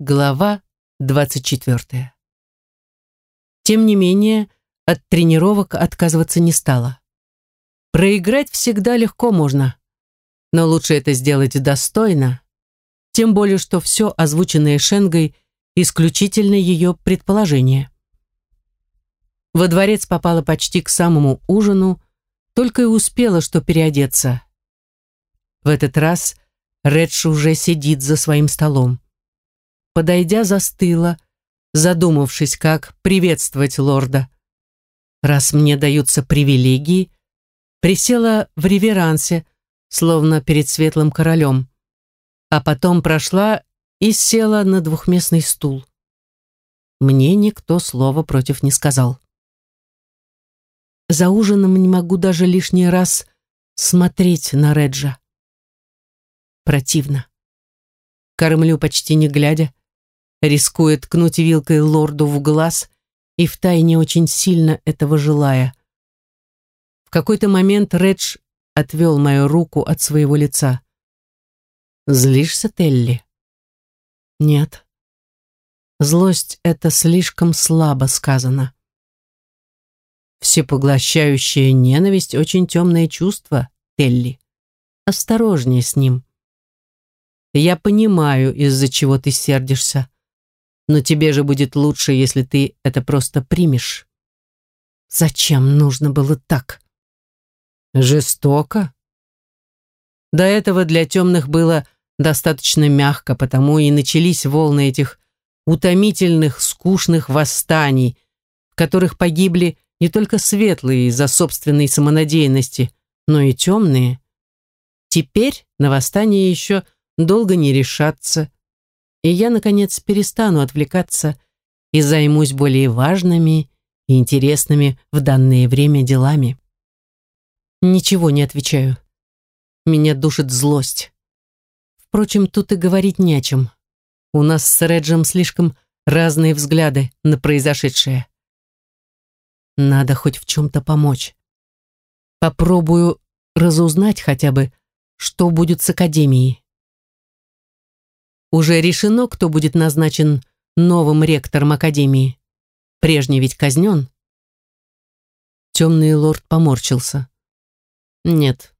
Глава 24. Тем не менее, от тренировок отказываться не стала. Проиграть всегда легко можно, но лучше это сделать достойно, тем более, что все озвученное Шенгой исключительно ее предположение. Во дворец попала почти к самому ужину, только и успела, что переодеться. В этот раз Редж уже сидит за своим столом подойдя, застыла, задумавшись, как приветствовать лорда. Раз мне даются привилегии, присела в реверансе, словно перед светлым королем, а потом прошла и села на двухместный стул. Мне никто слова против не сказал. За ужином не могу даже лишний раз смотреть на Реджа. Противно. Кормлю почти не глядя, рискуя ткнуть вилкой лорду в глаз и втайне очень сильно этого желая. В какой-то момент Редж отвел мою руку от своего лица. «Злишься, Телли?» «Нет. Злость — это слишком слабо сказано. Всепоглощающая ненависть — очень темное чувство, Телли. Осторожнее с ним. Я понимаю, из-за чего ты сердишься но тебе же будет лучше, если ты это просто примешь. Зачем нужно было так? Жестоко? До этого для темных было достаточно мягко, потому и начались волны этих утомительных, скучных восстаний, в которых погибли не только светлые из-за собственной самонадеянности, но и темные. Теперь на восстание еще долго не решаться, и я, наконец, перестану отвлекаться и займусь более важными и интересными в данное время делами. Ничего не отвечаю. Меня душит злость. Впрочем, тут и говорить не о чем. У нас с Реджем слишком разные взгляды на произошедшее. Надо хоть в чем-то помочь. Попробую разузнать хотя бы, что будет с Академией. Уже решено, кто будет назначен новым ректором Академии. Прежний ведь казнен. Темный лорд поморщился. Нет,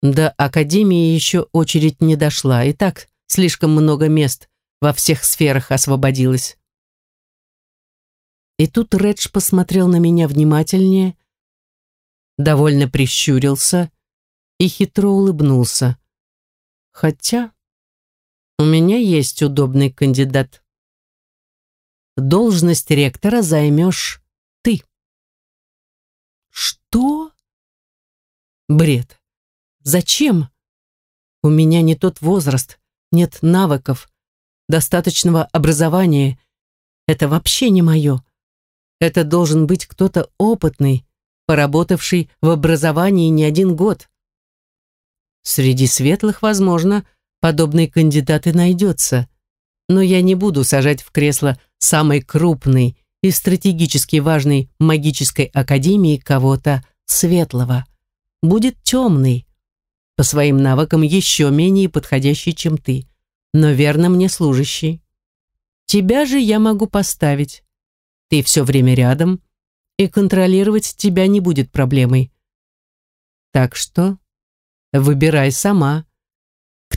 до Академии еще очередь не дошла, и так слишком много мест во всех сферах освободилось. И тут Редж посмотрел на меня внимательнее, довольно прищурился и хитро улыбнулся. Хотя у меня есть удобный кандидат. Должность ректора займешь ты. Что? Бред. Зачем? У меня не тот возраст, нет навыков, достаточного образования. Это вообще не мое. Это должен быть кто-то опытный, поработавший в образовании не один год. Среди светлых, возможно, подобный кандидат и найдется. Но я не буду сажать в кресло самой крупной и стратегически важной магической академии кого-то светлого. Будет темный, по своим навыкам еще менее подходящий, чем ты, но верно мне служащий. Тебя же я могу поставить. Ты все время рядом, и контролировать тебя не будет проблемой. Так что выбирай сама,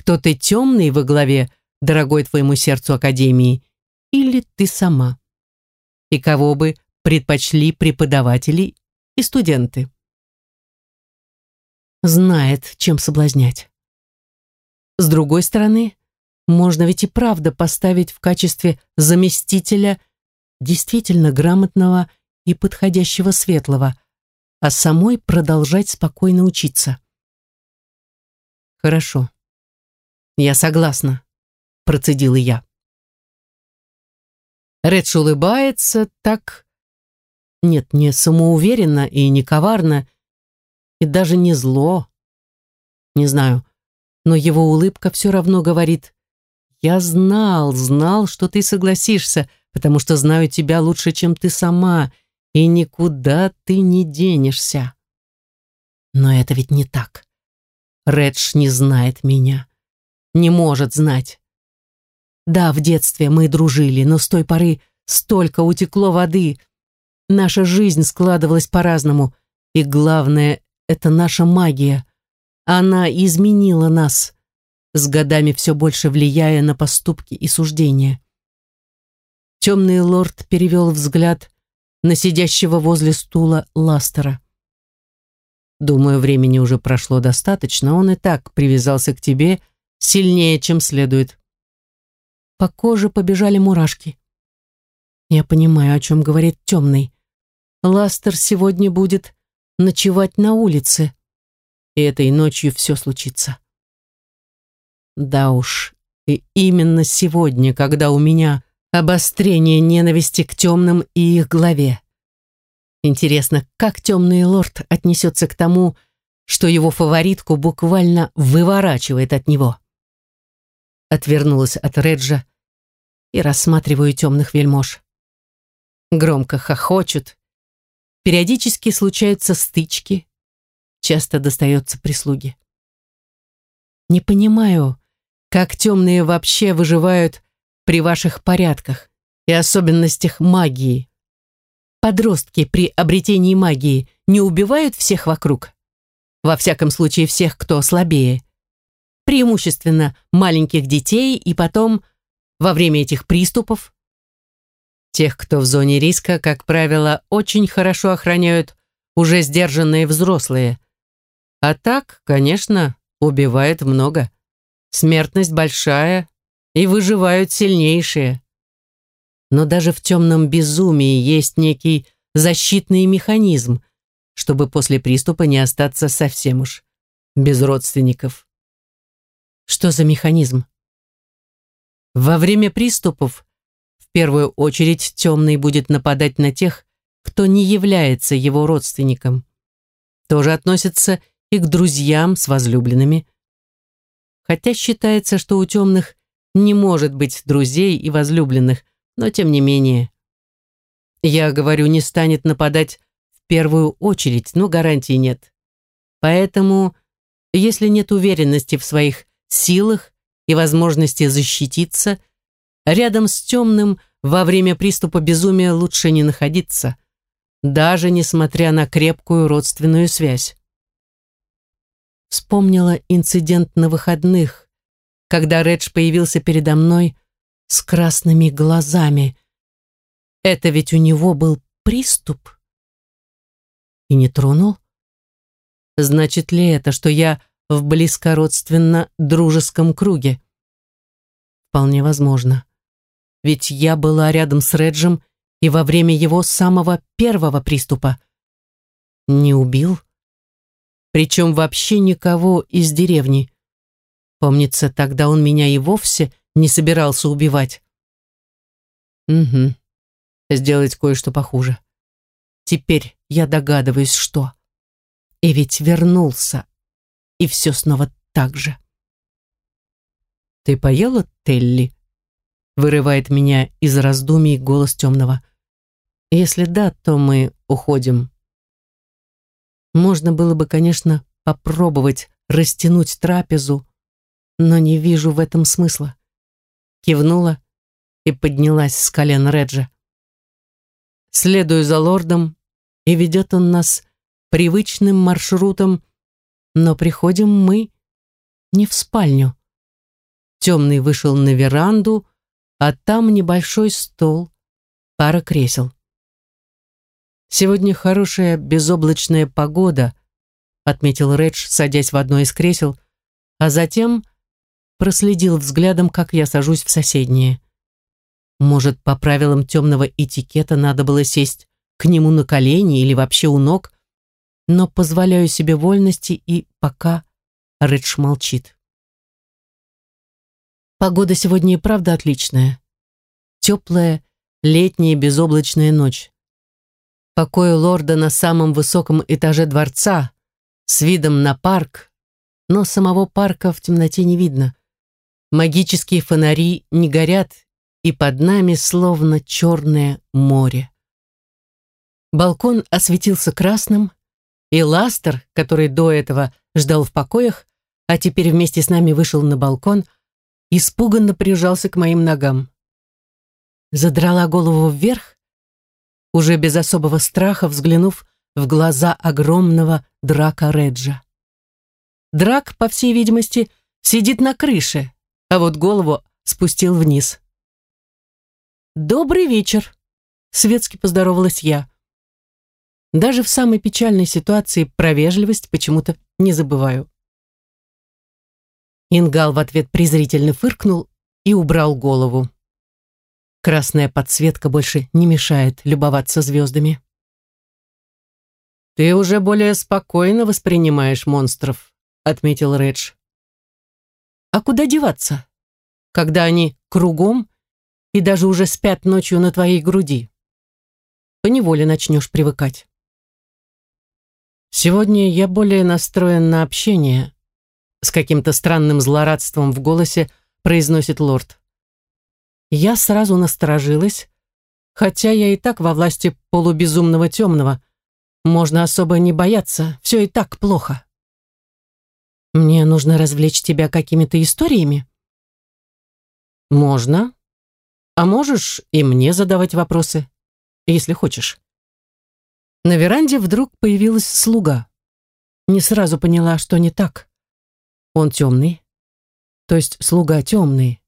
кто ты темный во главе, дорогой твоему сердцу Академии, или ты сама? И кого бы предпочли преподаватели и студенты? Знает, чем соблазнять. С другой стороны, можно ведь и правда поставить в качестве заместителя действительно грамотного и подходящего светлого, а самой продолжать спокойно учиться. Хорошо. «Я согласна», — процедила я. Редж улыбается так... Нет, не самоуверенно и не коварно, и даже не зло. Не знаю, но его улыбка все равно говорит, «Я знал, знал, что ты согласишься, потому что знаю тебя лучше, чем ты сама, и никуда ты не денешься». Но это ведь не так. Редж не знает меня не может знать. Да, в детстве мы дружили, но с той поры столько утекло воды. Наша жизнь складывалась по-разному. И главное, это наша магия. Она изменила нас, с годами все больше влияя на поступки и суждения. Темный лорд перевел взгляд на сидящего возле стула Ластера. Думаю, времени уже прошло достаточно, он и так привязался к тебе сильнее, чем следует. По коже побежали мурашки. Я понимаю, о чем говорит темный. Ластер сегодня будет ночевать на улице, и этой ночью все случится. Да уж, и именно сегодня, когда у меня обострение ненависти к темным и их главе. Интересно, как темный лорд отнесется к тому, что его фаворитку буквально выворачивает от него. Отвернулась от Реджа и рассматриваю темных вельмож. Громко хохочут. Периодически случаются стычки. Часто достается прислуги. Не понимаю, как темные вообще выживают при ваших порядках и особенностях магии. Подростки при обретении магии не убивают всех вокруг? Во всяком случае, всех, кто слабее. Преимущественно маленьких детей и потом, во время этих приступов, Тех, кто в зоне риска, как правило, очень хорошо охраняют уже сдержанные взрослые. А так, конечно, убивает много. Смертность большая, и выживают сильнейшие. Но даже в темном безумии есть некий защитный механизм, чтобы после приступа не остаться совсем уж без родственников. Что за механизм? Во время приступов в первую очередь темный будет нападать на тех, кто не является его родственником. Тоже относится и к друзьям с возлюбленными. Хотя считается, что у темных не может быть друзей и возлюбленных, но тем не менее. Я говорю, не станет нападать в первую очередь, но гарантий нет. Поэтому, если нет уверенности в своих силах и возможности защититься, рядом с темным во время приступа безумия лучше не находиться, даже несмотря на крепкую родственную связь. Вспомнила инцидент на выходных, когда Редж появился передо мной с красными глазами. Это ведь у него был приступ. И не тронул? Значит ли это, что я в близкородственно-дружеском круге? Вполне возможно. Ведь я была рядом с Реджем и во время его самого первого приступа. Не убил? Причем вообще никого из деревни. Помнится, тогда он меня и вовсе не собирался убивать. Угу. Сделать кое-что похуже. Теперь я догадываюсь, что. И ведь вернулся. И все снова так же. «Ты поела, Телли?» Вырывает меня из раздумий голос темного. «Если да, то мы уходим». Можно было бы, конечно, попробовать растянуть трапезу, но не вижу в этом смысла. Кивнула и поднялась с колен Реджа. Следую за лордом, и ведет он нас привычным маршрутом, но приходим мы не в спальню. Темный вышел на веранду, а там небольшой стол, пара кресел. «Сегодня хорошая безоблачная погода», отметил Редж, садясь в одно из кресел, а затем проследил взглядом, как я сажусь в соседнее. Может, по правилам темного этикета надо было сесть к нему на колени или вообще у ног, но позволяю себе вольности и пока Редж молчит. Погода сегодня и правда отличная. Теплая, летняя безоблачная ночь. Покой лорда на самом высоком этаже дворца с видом на парк, но самого парка в темноте не видно. Магические фонари не горят, и под нами словно черное море. Балкон осветился красным, и Ластер, который до этого ждал в покоях, а теперь вместе с нами вышел на балкон, испуганно прижался к моим ногам. Задрала голову вверх, уже без особого страха взглянув в глаза огромного драка Реджа. Драк, по всей видимости, сидит на крыше, а вот голову спустил вниз. «Добрый вечер», — светски поздоровалась я. Даже в самой печальной ситуации про вежливость почему-то не забываю. Ингал в ответ презрительно фыркнул и убрал голову. Красная подсветка больше не мешает любоваться звездами. «Ты уже более спокойно воспринимаешь монстров», — отметил Редж. «А куда деваться, когда они кругом и даже уже спят ночью на твоей груди? Поневоле начнешь привыкать». Сегодня я более настроен на общение, с каким-то странным злорадством в голосе произносит лорд. Я сразу насторожилась, хотя я и так во власти полубезумного темного. Можно особо не бояться, все и так плохо. Мне нужно развлечь тебя какими-то историями? Можно. А можешь и мне задавать вопросы, если хочешь. На веранде вдруг появилась слуга. Не сразу поняла, что не так. Он темный, то есть слуга темный,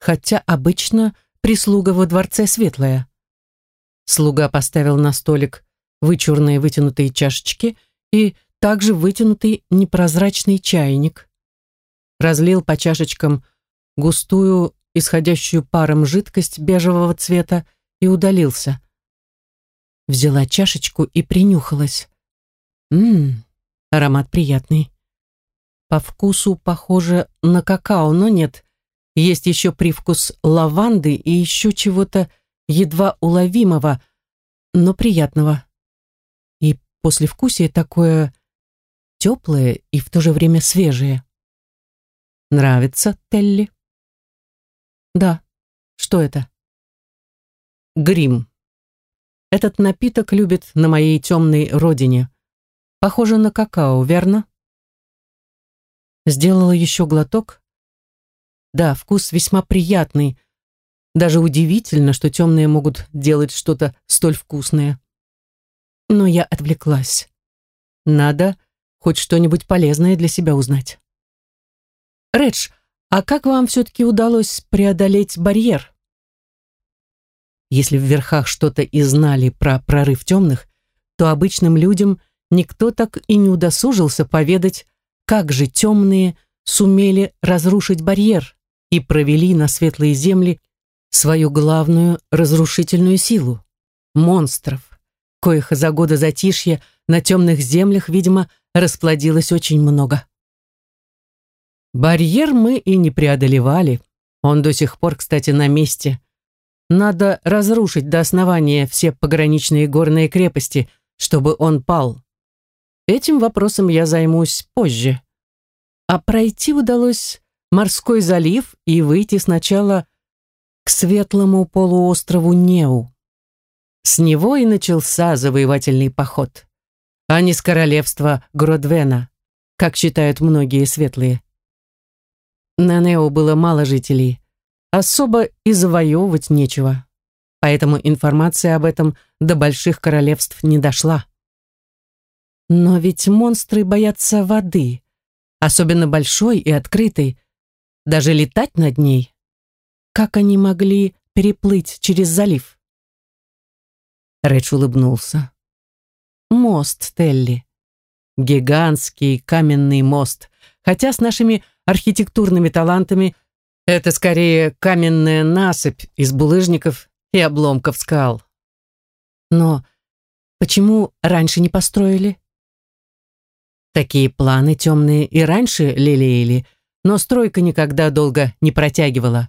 хотя обычно прислуга во дворце светлая. Слуга поставил на столик вычурные вытянутые чашечки и также вытянутый непрозрачный чайник. Разлил по чашечкам густую, исходящую паром жидкость бежевого цвета и удалился взяла чашечку и принюхалась. Ммм, аромат приятный. По вкусу похоже на какао, но нет. Есть еще привкус лаванды и еще чего-то едва уловимого, но приятного. И послевкусие такое теплое и в то же время свежее. Нравится, Телли? Да. Что это? Грим. Этот напиток любит на моей темной родине. Похоже на какао, верно? Сделала еще глоток. Да, вкус весьма приятный. Даже удивительно, что темные могут делать что-то столь вкусное. Но я отвлеклась. Надо хоть что-нибудь полезное для себя узнать. Редж, а как вам все-таки удалось преодолеть барьер? Если в верхах что-то и знали про прорыв темных, то обычным людям никто так и не удосужился поведать, как же темные сумели разрушить барьер и провели на светлые земли свою главную разрушительную силу — монстров, коих за годы затишья на темных землях, видимо, расплодилось очень много. Барьер мы и не преодолевали. Он до сих пор, кстати, на месте, надо разрушить до основания все пограничные горные крепости, чтобы он пал. Этим вопросом я займусь позже. А пройти удалось морской залив и выйти сначала к светлому полуострову Неу. С него и начался завоевательный поход, а не с королевства Гродвена, как считают многие светлые. На Неу было мало жителей, особо и завоевывать нечего. Поэтому информация об этом до больших королевств не дошла. Но ведь монстры боятся воды, особенно большой и открытой, даже летать над ней. Как они могли переплыть через залив? Редж улыбнулся. Мост, Телли. Гигантский каменный мост. Хотя с нашими архитектурными талантами – это скорее каменная насыпь из булыжников и обломков скал. Но почему раньше не построили? Такие планы темные и раньше лелеяли, но стройка никогда долго не протягивала.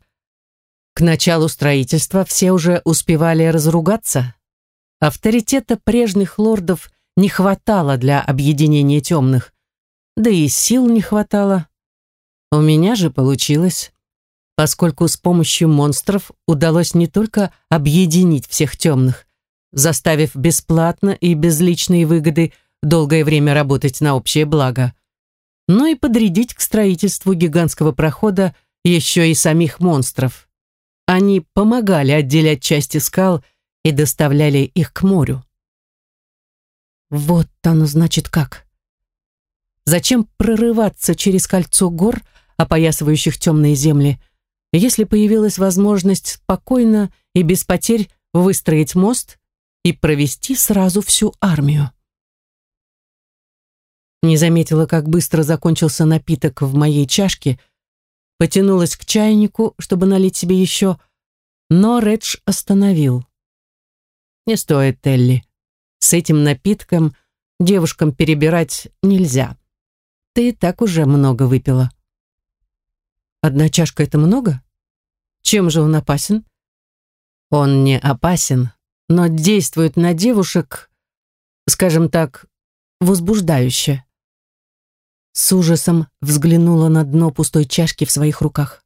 К началу строительства все уже успевали разругаться. Авторитета прежних лордов не хватало для объединения темных, да и сил не хватало. У меня же получилось поскольку с помощью монстров удалось не только объединить всех темных, заставив бесплатно и без личной выгоды долгое время работать на общее благо, но и подрядить к строительству гигантского прохода еще и самих монстров. Они помогали отделять части скал и доставляли их к морю. Вот оно значит как. Зачем прорываться через кольцо гор, опоясывающих темные земли, если появилась возможность спокойно и без потерь выстроить мост и провести сразу всю армию? Не заметила, как быстро закончился напиток в моей чашке, потянулась к чайнику, чтобы налить себе еще, но Редж остановил. «Не стоит, Телли. С этим напитком девушкам перебирать нельзя. Ты и так уже много выпила». «Одна чашка — это много? Чем же он опасен?» «Он не опасен, но действует на девушек, скажем так, возбуждающе». С ужасом взглянула на дно пустой чашки в своих руках.